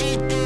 she did.